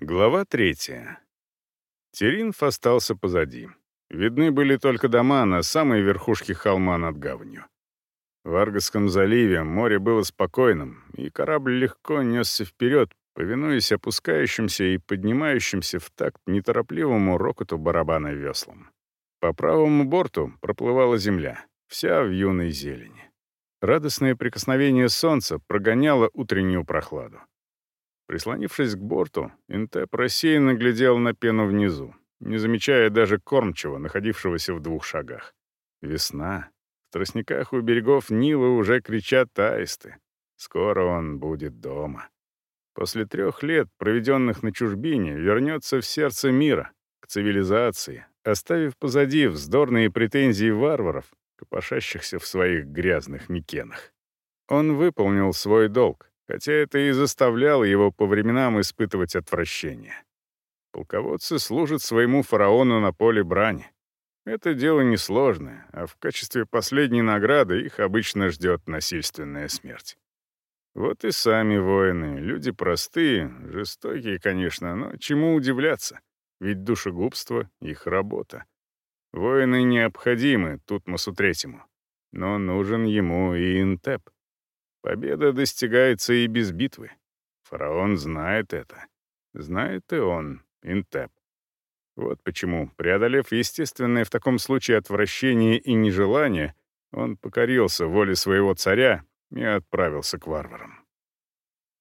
Глава третья. Теринф остался позади. Видны были только дома на самой верхушке холма над гаванью. В Аргосском заливе море было спокойным, и корабль легко несся вперед, повинуясь опускающимся и поднимающимся в такт неторопливому рокоту барабана веслом. По правому борту проплывала земля, вся в юной зелени. Радостное прикосновение солнца прогоняло утреннюю прохладу. Прислонившись к борту, Интеп рассеянно глядел на пену внизу, не замечая даже кормчего, находившегося в двух шагах. Весна. В тростниках у берегов Нила уже кричат аисты. Скоро он будет дома. После трех лет, проведенных на чужбине, вернется в сердце мира, к цивилизации, оставив позади вздорные претензии варваров, копошащихся в своих грязных микенах. Он выполнил свой долг, хотя это и заставляло его по временам испытывать отвращение. Полководцы служат своему фараону на поле брани. Это дело несложное, а в качестве последней награды их обычно ждет насильственная смерть. Вот и сами воины, люди простые, жестокие, конечно, но чему удивляться, ведь душегубство — их работа. Воины необходимы Тутмосу Третьему, но нужен ему и Интеп. Победа достигается и без битвы. Фараон знает это. Знает и он, Интеп. Вот почему, преодолев естественное в таком случае отвращение и нежелание, он покорился воле своего царя и отправился к варварам.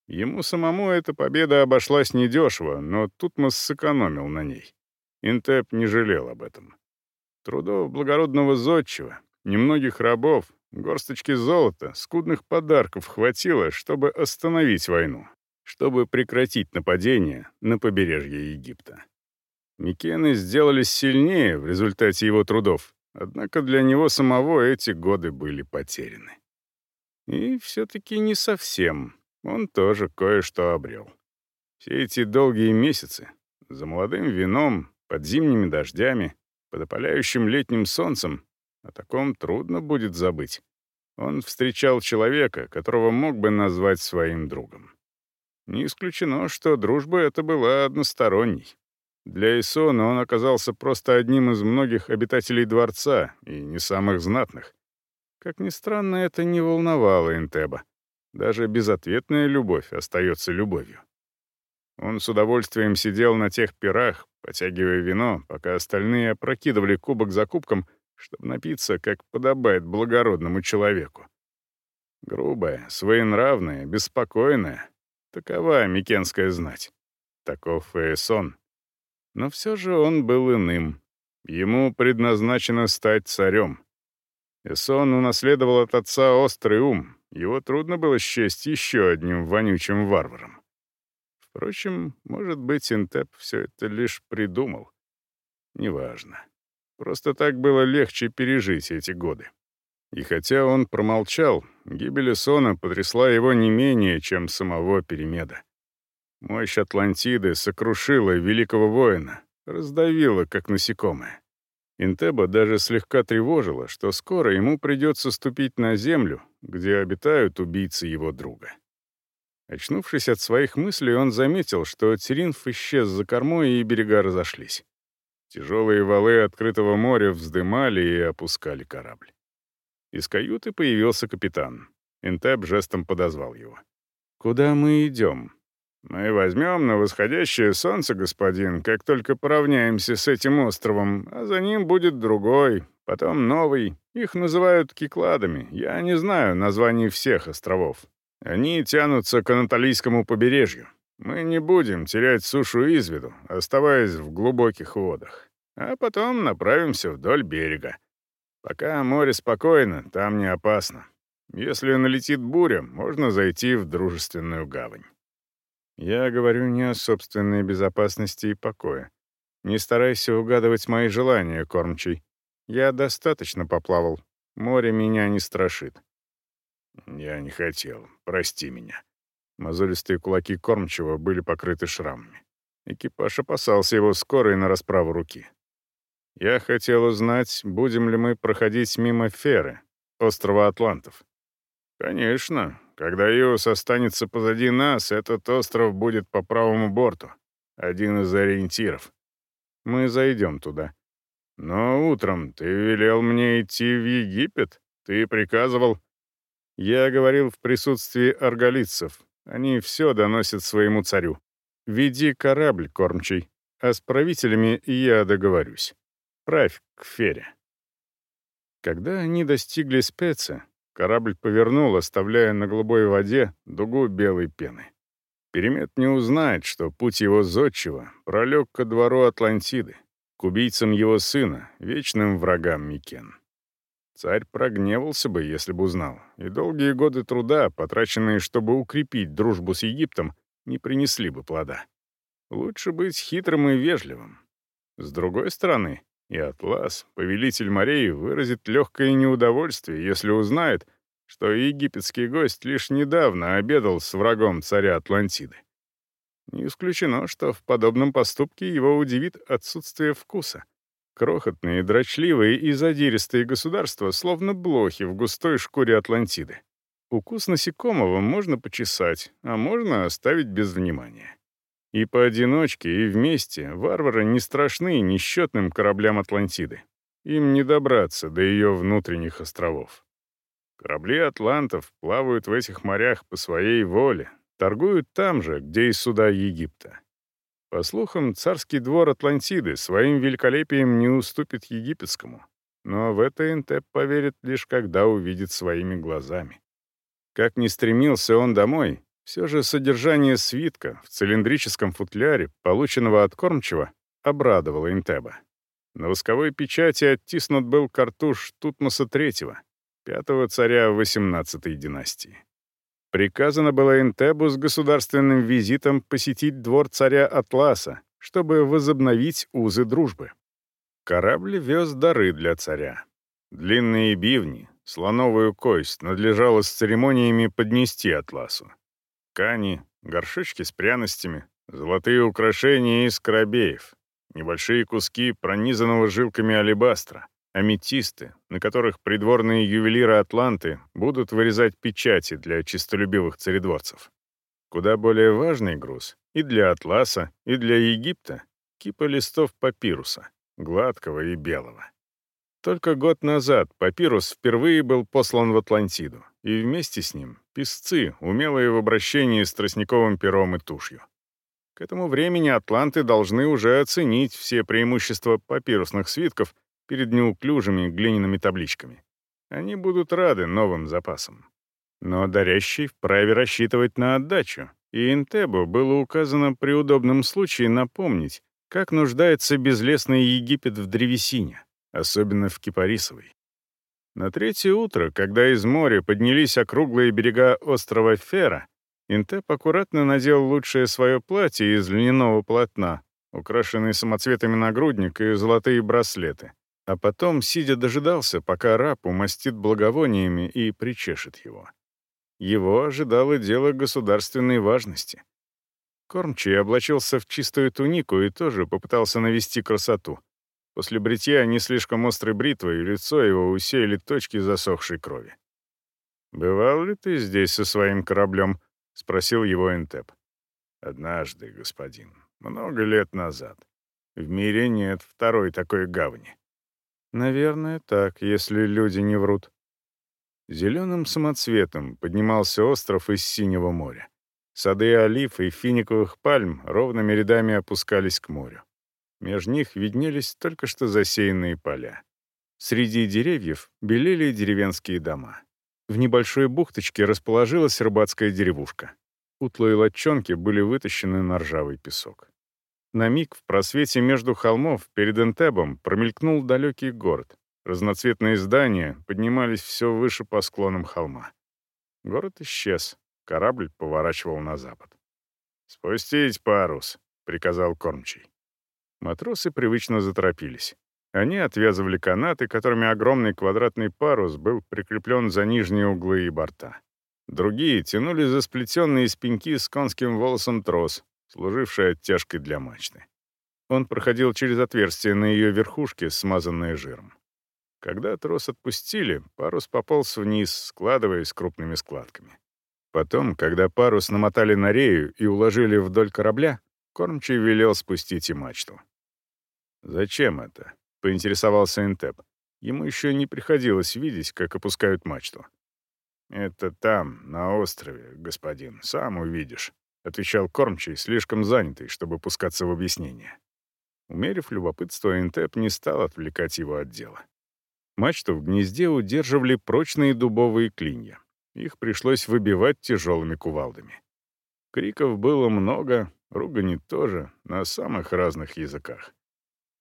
Ему самому эта победа обошлась недешево, но Тутмос сэкономил на ней. Интеп не жалел об этом. Трудов благородного зодчего, немногих рабов, Горсточки золота, скудных подарков хватило, чтобы остановить войну, чтобы прекратить нападение на побережье Египта. Микены сделались сильнее в результате его трудов, однако для него самого эти годы были потеряны. И все-таки не совсем. Он тоже кое-что обрел. Все эти долгие месяцы, за молодым вином, под зимними дождями, под опаляющим летним солнцем, о таком трудно будет забыть. Он встречал человека, которого мог бы назвать своим другом. Не исключено, что дружба эта была односторонней. Для Исона он оказался просто одним из многих обитателей дворца, и не самых знатных. Как ни странно, это не волновало Интеба. Даже безответная любовь остается любовью. Он с удовольствием сидел на тех пирах, потягивая вино, пока остальные опрокидывали кубок за кубком, чтобы напиться, как подобает благородному человеку. Грубая, своенравная, беспокойная — такова микенская знать. Таков Эйсон. Но все же он был иным. Ему предназначено стать царем. Эсон унаследовал от отца острый ум, его трудно было счесть еще одним вонючим варваром. Впрочем, может быть, Интеп все это лишь придумал. Неважно. Просто так было легче пережить эти годы. И хотя он промолчал, гибель Сона потрясла его не менее, чем самого Перемеда. Мощь Атлантиды сокрушила великого воина, раздавила, как насекомое. Интеба даже слегка тревожила, что скоро ему придется ступить на землю, где обитают убийцы его друга. Очнувшись от своих мыслей, он заметил, что Теринф исчез за кормой, и берега разошлись. Тяжелые валы открытого моря вздымали и опускали корабль. Из каюты появился капитан. Интеп жестом подозвал его. «Куда мы идем?» «Мы возьмем на восходящее солнце, господин, как только поравняемся с этим островом, а за ним будет другой, потом новый. Их называют кикладами. Я не знаю названий всех островов. Они тянутся к Анатолийскому побережью. Мы не будем терять сушу из виду, оставаясь в глубоких водах. А потом направимся вдоль берега. Пока море спокойно, там не опасно. Если налетит буря, можно зайти в дружественную гавань. Я говорю не о собственной безопасности и покое. Не старайся угадывать мои желания, кормчий. Я достаточно поплавал. Море меня не страшит. Я не хотел. Прости меня. Мозолистые кулаки кормчего были покрыты шрамами. Экипаж опасался его скорой на расправу руки. Я хотел узнать, будем ли мы проходить мимо Феры, острова Атлантов. Конечно, когда Иос останется позади нас, этот остров будет по правому борту. один из ориентиров. Мы зайдем туда. Но утром ты велел мне идти в Египет. Ты приказывал... Я говорил в присутствии арголитцев. Они все доносят своему царю. Веди корабль, кормчий, а с правителями я договорюсь. Правь к Фере. Когда они достигли спеца, корабль повернул, оставляя на голубой воде дугу белой пены. Перемет не узнает, что путь его зодчего пролег ко двору Атлантиды, к убийцам его сына, вечным врагам Микен. Царь прогневался бы, если бы узнал, и долгие годы труда, потраченные, чтобы укрепить дружбу с Египтом, не принесли бы плода. Лучше быть хитрым и вежливым. С другой стороны, и Атлас, повелитель морей, выразит легкое неудовольствие, если узнает, что египетский гость лишь недавно обедал с врагом царя Атлантиды. Не исключено, что в подобном поступке его удивит отсутствие вкуса. Крохотные, дрочливые и задиристые государства, словно блохи в густой шкуре Атлантиды. Укус насекомого можно почесать, а можно оставить без внимания. И поодиночке, и вместе варвары не страшны несчетным кораблям Атлантиды. Им не добраться до ее внутренних островов. Корабли атлантов плавают в этих морях по своей воле, торгуют там же, где и суда Египта. По слухам, царский двор Атлантиды своим великолепием не уступит египетскому, но в это Интеп поверит лишь когда увидит своими глазами. Как ни стремился он домой, все же содержание свитка в цилиндрическом футляре, полученного от кормчего, обрадовало Интеба. На восковой печати оттиснут был картуш Тутмоса III, пятого царя XVIII династии. Приказано было Интебу с государственным визитом посетить двор царя Атласа, чтобы возобновить узы дружбы. Корабль вез дары для царя. Длинные бивни, слоновую кость надлежало с церемониями поднести Атласу. Ткани, горшочки с пряностями, золотые украшения из корабеев, небольшие куски пронизанного жилками алебастра, аметисты, на которых придворные ювелиры Атланты будут вырезать печати для чистолюбивых царедворцев. Куда более важный груз и для Атласа, и для Египта — кипа листов папируса, гладкого и белого. Только год назад папирус впервые был послан в Атлантиду, и вместе с ним — писцы, умелые в обращении с тростниковым пером и тушью. К этому времени атланты должны уже оценить все преимущества папирусных свитков перед неуклюжими глиняными табличками. Они будут рады новым запасам. Но дарящий вправе рассчитывать на отдачу, и Интебу было указано при удобном случае напомнить, как нуждается безлесный Египет в древесине, особенно в Кипарисовой. На третье утро, когда из моря поднялись округлые берега острова Фера, Интеп аккуратно надел лучшее свое платье из льняного полотна, украшенный самоцветами нагрудник и золотые браслеты, а потом, сидя, дожидался, пока раб умастит благовониями и причешет его. Его ожидало дело государственной важности. Кормчий облачился в чистую тунику и тоже попытался навести красоту. После бритья не слишком острой бритвой лицо его усеяли точки засохшей крови. «Бывал ли ты здесь со своим кораблем?» — спросил его Энтеп. «Однажды, господин, много лет назад. В мире нет второй такой гавани. Наверное, так, если люди не врут. Зеленым самоцветом поднимался остров из синего моря. Сады олив и финиковых пальм ровными рядами опускались к морю. Меж них виднелись только что засеянные поля. Среди деревьев белели деревенские дома. В небольшой бухточке расположилась рыбацкая деревушка. Утлые лодчонки были вытащены на ржавый песок. На миг в просвете между холмов перед Энтебом промелькнул далекий город. Разноцветные здания поднимались все выше по склонам холма. Город исчез. Корабль поворачивал на запад. «Спустить парус», — приказал кормчий. Матросы привычно заторопились. Они отвязывали канаты, которыми огромный квадратный парус был прикреплен за нижние углы и борта. Другие тянули за сплетенные из пеньки с конским волосом трос, служившая оттяжкой для мачты. Он проходил через отверстие на ее верхушке, смазанное жиром. Когда трос отпустили, парус пополз вниз, складываясь крупными складками. Потом, когда парус намотали на рею и уложили вдоль корабля, кормчий велел спустить и мачту. «Зачем это?» — поинтересовался Энтеп. Ему еще не приходилось видеть, как опускают мачту. «Это там, на острове, господин, сам увидишь», — отвечал кормчий, слишком занятый, чтобы пускаться в объяснение. Умерив любопытство, Энтеп не стал отвлекать его от дела. Мачту в гнезде удерживали прочные дубовые клинья. Их пришлось выбивать тяжелыми кувалдами. Криков было много, ругани тоже, на самых разных языках.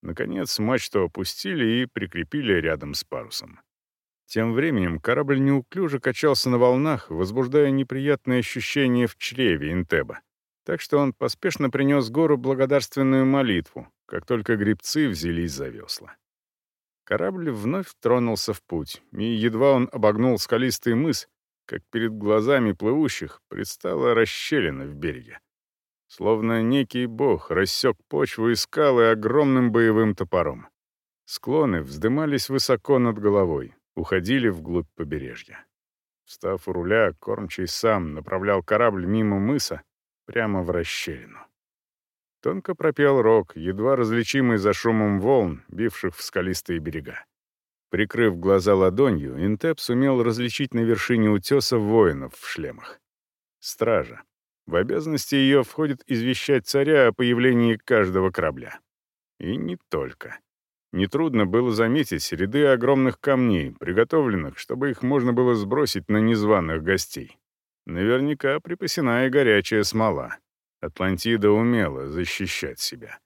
Наконец, мачту опустили и прикрепили рядом с парусом. Тем временем корабль неуклюже качался на волнах, возбуждая неприятные ощущения в чреве Интеба. Так что он поспешно принес гору благодарственную молитву, как только грибцы взялись за весла. Корабль вновь тронулся в путь, и едва он обогнул скалистый мыс, как перед глазами плывущих предстала расщелина в береге. Словно некий бог рассек почву и скалы огромным боевым топором. Склоны вздымались высоко над головой, уходили вглубь побережья. Встав у руля, кормчий сам направлял корабль мимо мыса прямо в расщелину. Тонко пропел рог, едва различимый за шумом волн, бивших в скалистые берега. Прикрыв глаза ладонью, Интеп сумел различить на вершине утеса воинов в шлемах. Стража. В обязанности ее входит извещать царя о появлении каждого корабля. И не только. Нетрудно было заметить ряды огромных камней, приготовленных, чтобы их можно было сбросить на незваных гостей. Наверняка припасена и горячая смола. Атлантида умела защищать себя.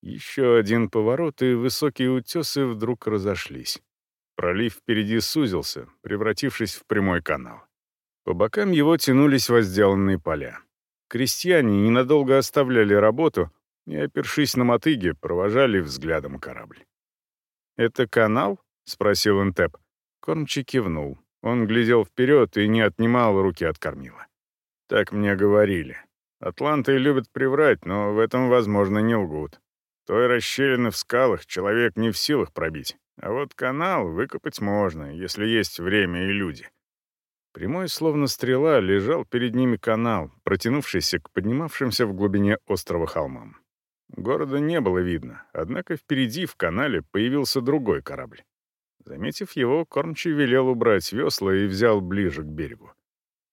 Еще один поворот, и высокие утесы вдруг разошлись. Пролив впереди сузился, превратившись в прямой канал. По бокам его тянулись возделанные поля. Крестьяне ненадолго оставляли работу и, опершись на мотыги, провожали взглядом корабль. «Это канал?» — спросил Энтеп. Кормчий кивнул. Он глядел вперед и не отнимал руки от кормила. «Так мне говорили. Атланты любят приврать, но в этом, возможно, не лгут. Той расщелины в скалах человек не в силах пробить. А вот канал выкопать можно, если есть время и люди. Прямой, словно стрела, лежал перед ними канал, протянувшийся к поднимавшимся в глубине острова холмам. Города не было видно, однако впереди в канале появился другой корабль. Заметив его, кормчий велел убрать весла и взял ближе к берегу.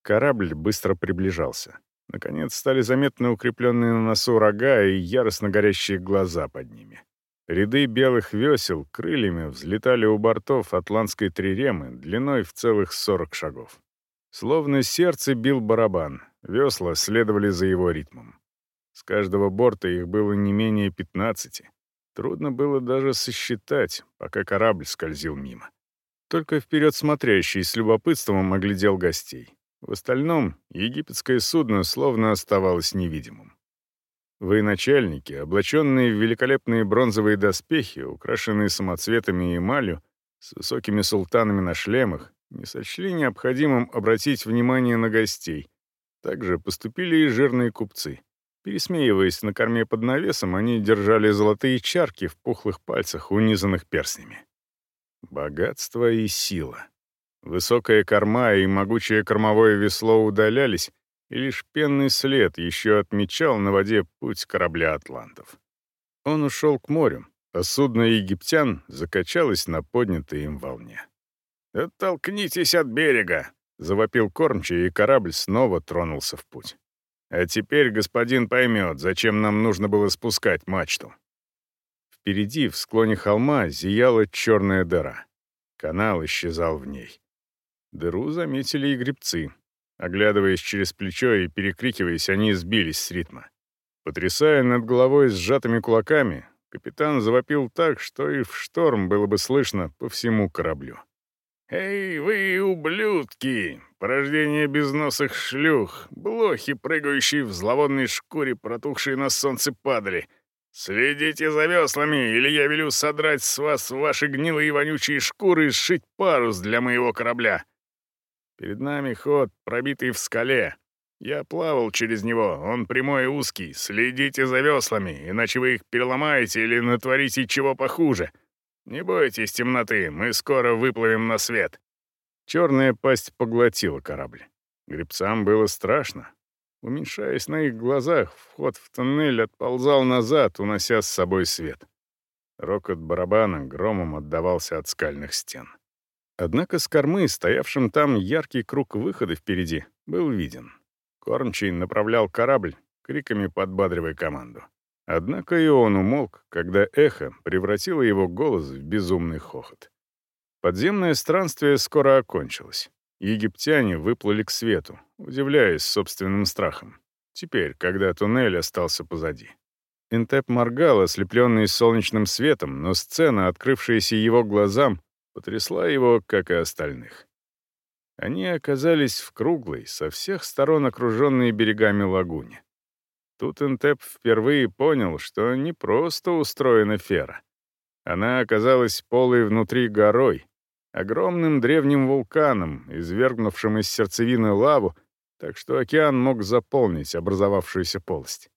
Корабль быстро приближался. Наконец стали заметны укрепленные на носу рога и яростно горящие глаза под ними. Ряды белых весел крыльями взлетали у бортов атлантской триремы длиной в целых 40 шагов. Словно сердце бил барабан, весла следовали за его ритмом. С каждого борта их было не менее 15. Трудно было даже сосчитать, пока корабль скользил мимо. Только вперед смотрящий с любопытством оглядел гостей. В остальном египетское судно словно оставалось невидимым. Военачальники, облаченные в великолепные бронзовые доспехи, украшенные самоцветами и эмалью, с высокими султанами на шлемах, не сочли необходимым обратить внимание на гостей. Также поступили и жирные купцы. Пересмеиваясь на корме под навесом, они держали золотые чарки в пухлых пальцах, унизанных перстнями. Богатство и сила. Высокая корма и могучее кормовое весло удалялись, и лишь пенный след еще отмечал на воде путь корабля атлантов. Он ушел к морю, а судно египтян закачалось на поднятой им волне. «Оттолкнитесь от берега!» — завопил кормчий, и корабль снова тронулся в путь. «А теперь господин поймет, зачем нам нужно было спускать мачту». Впереди, в склоне холма, зияла черная дыра. Канал исчезал в ней. Дыру заметили и грибцы. Оглядываясь через плечо и перекрикиваясь, они сбились с ритма. Потрясая над головой сжатыми кулаками, капитан завопил так, что и в шторм было бы слышно по всему кораблю. «Эй, вы, ублюдки! Порождение безносых шлюх, блохи, прыгающие в зловонной шкуре, протухшие на солнце падали! Следите за веслами, или я велю содрать с вас ваши гнилые вонючие шкуры и сшить парус для моего корабля!» Перед нами ход, пробитый в скале. Я плавал через него, он прямой и узкий. Следите за веслами, иначе вы их переломаете или натворите чего похуже. Не бойтесь темноты, мы скоро выплывем на свет». Черная пасть поглотила корабль. Гребцам было страшно. уменьшаясь на их глазах, вход в туннель отползал назад, унося с собой свет. Рокот барабана громом отдавался от скальных стен. Однако с кормы, стоявшим там яркий круг выхода впереди, был виден. Кормчий направлял корабль, криками подбадривая команду. Однако и он умолк, когда эхо превратило его голос в безумный хохот. Подземное странствие скоро окончилось. Египтяне выплыли к свету, удивляясь собственным страхом. Теперь, когда туннель остался позади. Интеп моргал, ослепленный солнечным светом, но сцена, открывшаяся его глазам, потрясла его, как и остальных. Они оказались в круглой, со всех сторон окруженной берегами лагуне. Тут Интеп впервые понял, что не просто устроена фера. Она оказалась полой внутри горой, огромным древним вулканом, извергнувшим из сердцевины лаву, так что океан мог заполнить образовавшуюся полость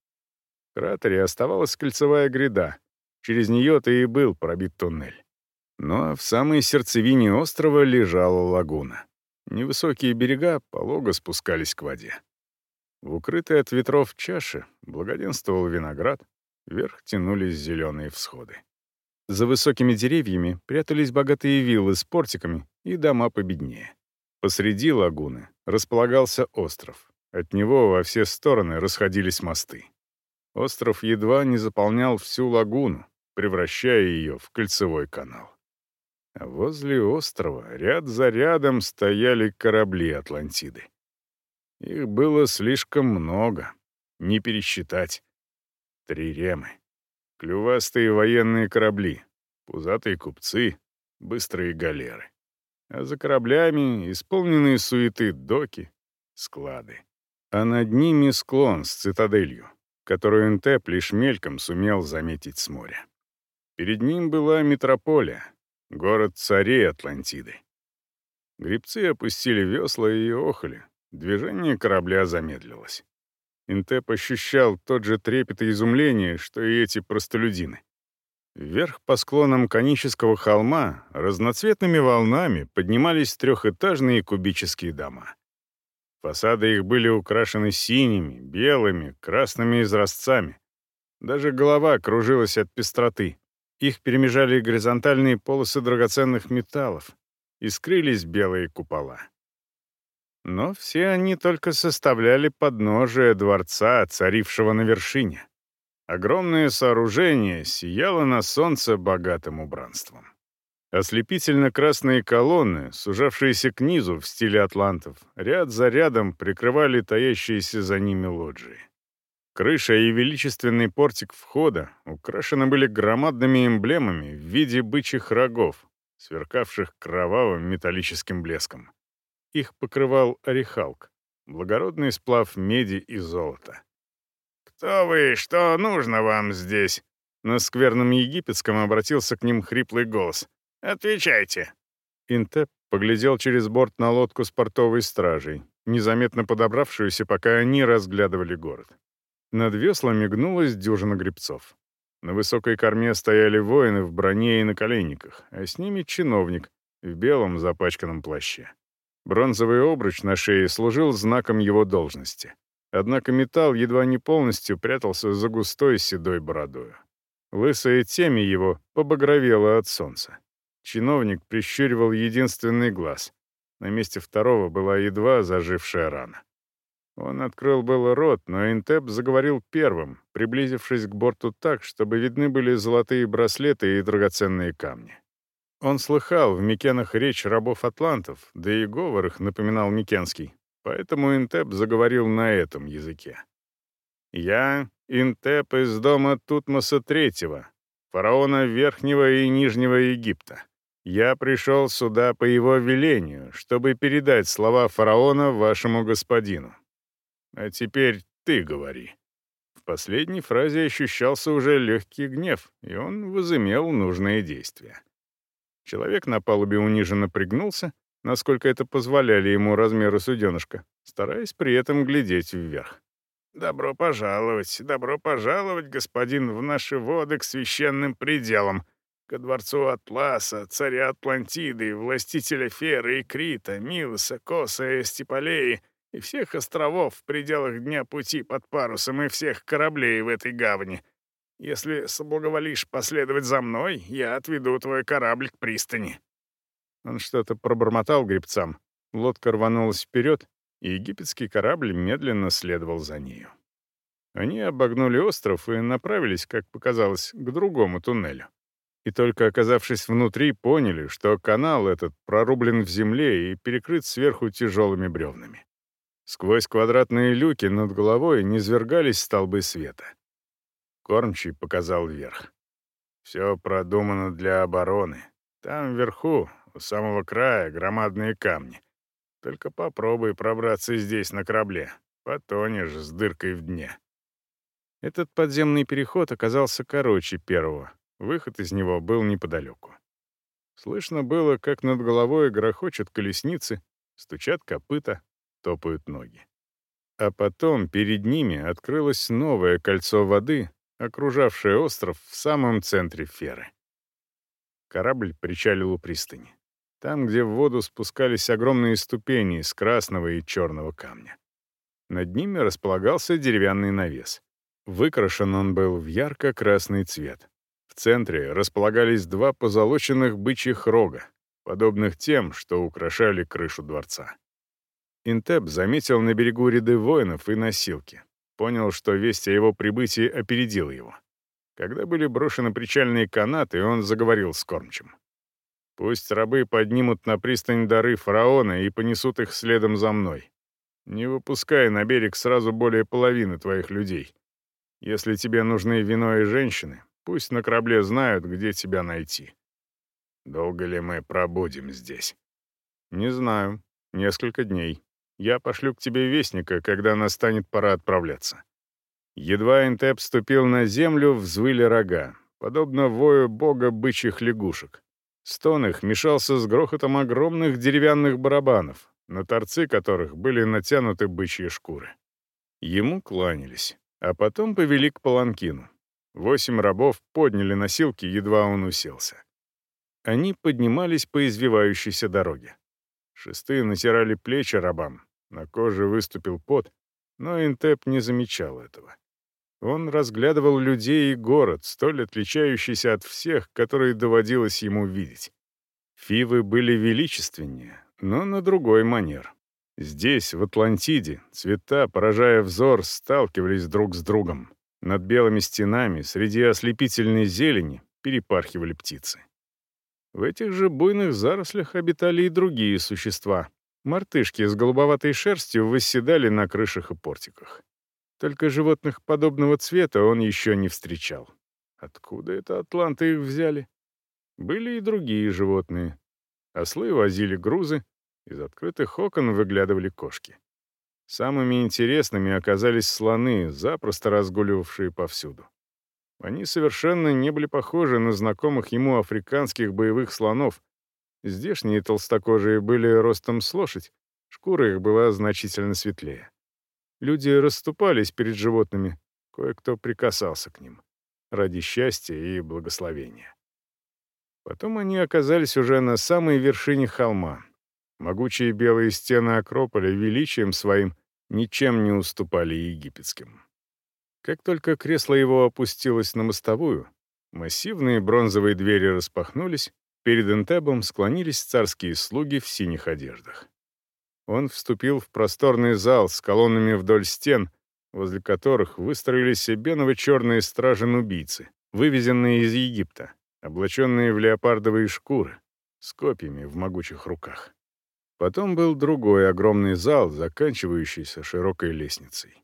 кратере оставалась кольцевая гряда. Через нее-то и был пробит туннель. Но в самой сердцевине острова лежала лагуна. Невысокие берега полого спускались к воде. В укрытой от ветров чаше благоденствовал виноград, вверх тянулись зеленые всходы. За высокими деревьями прятались богатые виллы с портиками и дома победнее. Посреди лагуны располагался остров. От него во все стороны расходились мосты. Остров едва не заполнял всю лагуну, превращая ее в кольцевой канал. А возле острова ряд за рядом стояли корабли Атлантиды. Их было слишком много, не пересчитать. Три ремы. Клювастые военные корабли, пузатые купцы, быстрые галеры. А за кораблями исполненные суеты доки, склады. А над ними склон с цитаделью, которую Интеп лишь мельком сумел заметить с моря. Перед ним была метрополия, город царей Атлантиды. Грибцы опустили весла и охали, движение корабля замедлилось. Интеп ощущал тот же трепет и изумление, что и эти простолюдины. Вверх по склонам конического холма разноцветными волнами поднимались трехэтажные кубические дома. Фасады их были украшены синими, белыми, красными изразцами. Даже голова кружилась от пестроты. Их перемежали горизонтальные полосы драгоценных металлов. Искрились белые купола. Но все они только составляли подножие дворца, царившего на вершине. Огромное сооружение сияло на солнце богатым убранством. Ослепительно-красные колонны, сужавшиеся к низу в стиле атлантов, ряд за рядом прикрывали таящиеся за ними лоджии. Крыша и величественный портик входа украшены были громадными эмблемами в виде бычьих рогов, сверкавших кровавым металлическим блеском. Их покрывал орехалк, благородный сплав меди и золота. «Кто вы? Что нужно вам здесь?» На скверном египетском обратился к ним хриплый голос. Отвечайте». Интеп поглядел через борт на лодку с портовой стражей, незаметно подобравшуюся, пока они разглядывали город. Над веслами гнулась дюжина гребцов. На высокой корме стояли воины в броне и на коленниках, а с ними чиновник в белом запачканном плаще. Бронзовый обруч на шее служил знаком его должности. Однако металл едва не полностью прятался за густой седой бородою. Лысая темя его побагровела от солнца. Чиновник прищуривал единственный глаз. На месте второго была едва зажившая рана. Он открыл было рот, но Интеп заговорил первым, приблизившись к борту так, чтобы видны были золотые браслеты и драгоценные камни. Он слыхал в Микенах речь рабов-атлантов, да и говор их напоминал Микенский, поэтому Интеп заговорил на этом языке. «Я — Интеп из дома Тутмоса III, фараона Верхнего и Нижнего Египта. Я пришел сюда по его велению, чтобы передать слова фараона вашему господину. А теперь ты говори». В последней фразе ощущался уже легкий гнев, и он возымел нужные действия. Человек на палубе униженно пригнулся, насколько это позволяли ему размеры суденышка, стараясь при этом глядеть вверх. «Добро пожаловать, добро пожаловать, господин, в наши воды к священным пределам», ко дворцу Атласа, царя Атлантиды, властителя Феры и Крита, Милоса, Коса и Стиполеи, и всех островов в пределах дня пути под парусом и всех кораблей в этой гавани. Если соблаговолишь последовать за мной, я отведу твой корабль к пристани». Он что-то пробормотал гребцам. Лодка рванулась вперед, и египетский корабль медленно следовал за нею. Они обогнули остров и направились, как показалось, к другому туннелю. И только оказавшись внутри, поняли, что канал этот прорублен в земле и перекрыт сверху тяжелыми бревнами. Сквозь квадратные люки над головой низвергались столбы света. Кормчий показал вверх. «Все продумано для обороны. Там вверху, у самого края, громадные камни. Только попробуй пробраться здесь на корабле. Потонешь с дыркой в дне». Этот подземный переход оказался короче первого. Выход из него был неподалеку. Слышно было, как над головой грохочут колесницы, стучат копыта, топают ноги. А потом перед ними открылось новое кольцо воды, окружавшее остров в самом центре феры. Корабль причалил у пристани. Там, где в воду спускались огромные ступени из красного и черного камня. Над ними располагался деревянный навес. Выкрашен он был в ярко-красный цвет. В центре располагались два позолоченных бычьих рога, подобных тем, что украшали крышу дворца. Интеп заметил на берегу ряды воинов и носилки. Понял, что весть о его прибытии опередила его. Когда были брошены причальные канаты, он заговорил с кормчим. «Пусть рабы поднимут на пристань дары фараона и понесут их следом за мной. Не выпускай на берег сразу более половины твоих людей. Если тебе нужны вино и женщины, пусть на корабле знают, где тебя найти. Долго ли мы пробудем здесь? Не знаю. Несколько дней. Я пошлю к тебе вестника, когда настанет пора отправляться». Едва Интеп ступил на землю, взвыли рога, подобно вою бога бычьих лягушек. Стон их мешался с грохотом огромных деревянных барабанов, на торцы которых были натянуты бычьи шкуры. Ему кланялись, а потом повели к паланкину. Восемь рабов подняли носилки, едва он уселся. Они поднимались по извивающейся дороге. Шесты натирали плечи рабам, на коже выступил пот, но Интеп не замечал этого. Он разглядывал людей и город, столь отличающийся от всех, которые доводилось ему видеть. Фивы были величественнее, но на другой манер. Здесь, в Атлантиде, цвета, поражая взор, сталкивались друг с другом. Над белыми стенами, среди ослепительной зелени, перепархивали птицы. В этих же буйных зарослях обитали и другие существа. Мартышки с голубоватой шерстью восседали на крышах и портиках. Только животных подобного цвета он еще не встречал. Откуда это атланты их взяли? Были и другие животные. Ослы возили грузы, из открытых окон выглядывали кошки. Самыми интересными оказались слоны, запросто разгуливавшие повсюду. Они совершенно не были похожи на знакомых ему африканских боевых слонов. Здешние толстокожие были ростом с лошадь, шкура их была значительно светлее. Люди расступались перед животными, кое-кто прикасался к ним ради счастья и благословения. Потом они оказались уже на самой вершине холма. Могучие белые стены Акрополя величием своим ничем не уступали египетским. Как только кресло его опустилось на мостовую, массивные бронзовые двери распахнулись, перед Энтебом склонились царские слуги в синих одеждах. Он вступил в просторный зал с колоннами вдоль стен, возле которых выстроились беново-черные стражи-убийцы, вывезенные из Египта, облаченные в леопардовые шкуры, с копьями в могучих руках. Потом был другой огромный зал, заканчивающийся широкой лестницей.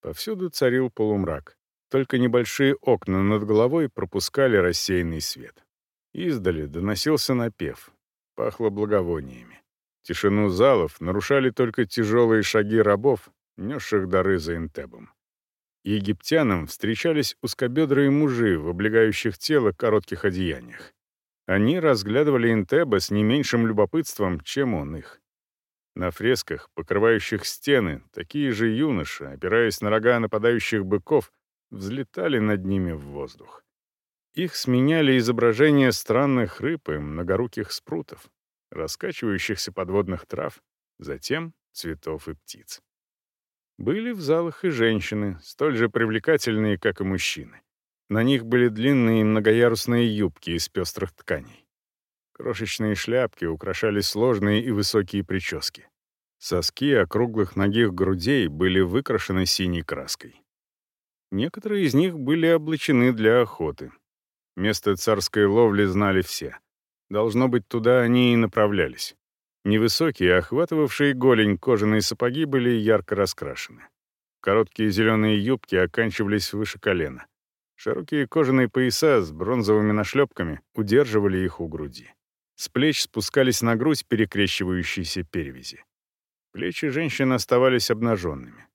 Повсюду царил полумрак. Только небольшие окна над головой пропускали рассеянный свет. Издали доносился напев. Пахло благовониями. Тишину залов нарушали только тяжелые шаги рабов, несших дары за Интебом. Египтянам встречались узкобедрые мужи в облегающих тело коротких одеяниях. Они разглядывали Интеба с не меньшим любопытством, чем он их. На фресках, покрывающих стены, такие же юноши, опираясь на рога нападающих быков, взлетали над ними в воздух. Их сменяли изображения странных рыб и многоруких спрутов, раскачивающихся подводных трав, затем цветов и птиц. Были в залах и женщины, столь же привлекательные, как и мужчины. На них были длинные многоярусные юбки из пестрых тканей. Крошечные шляпки украшали сложные и высокие прически. Соски округлых ногих грудей были выкрашены синей краской. Некоторые из них были облачены для охоты. Место царской ловли знали все. Должно быть, туда они и направлялись. Невысокие, охватывавшие голень кожаные сапоги были ярко раскрашены. Короткие зеленые юбки оканчивались выше колена. Широкие кожаные пояса с бронзовыми нашлепками удерживали их у груди. С плеч спускались на грудь перекрещивающиеся перевязи. Плечи женщин оставались обнаженными.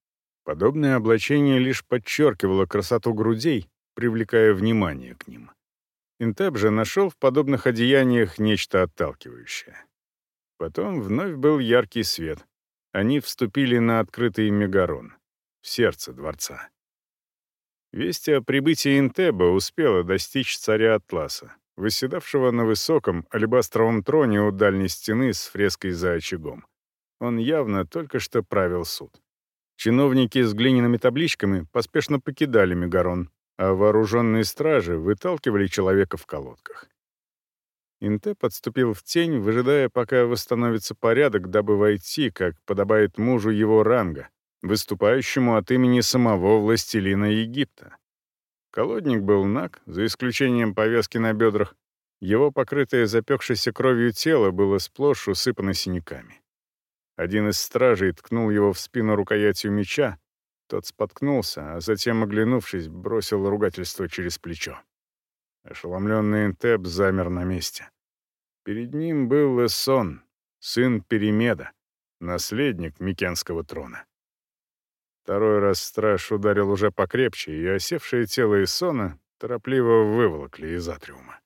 Подобное облачение лишь подчеркивало красоту грудей, привлекая внимание к ним. Интеп же нашел в подобных одеяниях нечто отталкивающее. Потом вновь был яркий свет. Они вступили на открытый мегарон, в сердце дворца. Весть о прибытии Интеба успела достичь царя Атласа, восседавшего на высоком алебастровом троне у дальней стены с фреской за очагом. Он явно только что правил суд. Чиновники с глиняными табличками поспешно покидали Мегарон, а вооруженные стражи выталкивали человека в колодках. Инте подступил в тень, выжидая, пока восстановится порядок, дабы войти, как подобает мужу его ранга, выступающему от имени самого властелина Египта. Колодник был наг, за исключением повязки на бедрах. Его покрытое запекшейся кровью тело было сплошь усыпано синяками. Один из стражей ткнул его в спину рукоятью меча, тот споткнулся, а затем, оглянувшись, бросил ругательство через плечо. Ошеломленный Энтеп замер на месте. Перед ним был Эсон, сын Перемеда, наследник Микенского трона. Второй раз страж ударил уже покрепче, и осевшее тело Эсона торопливо выволокли из атриума.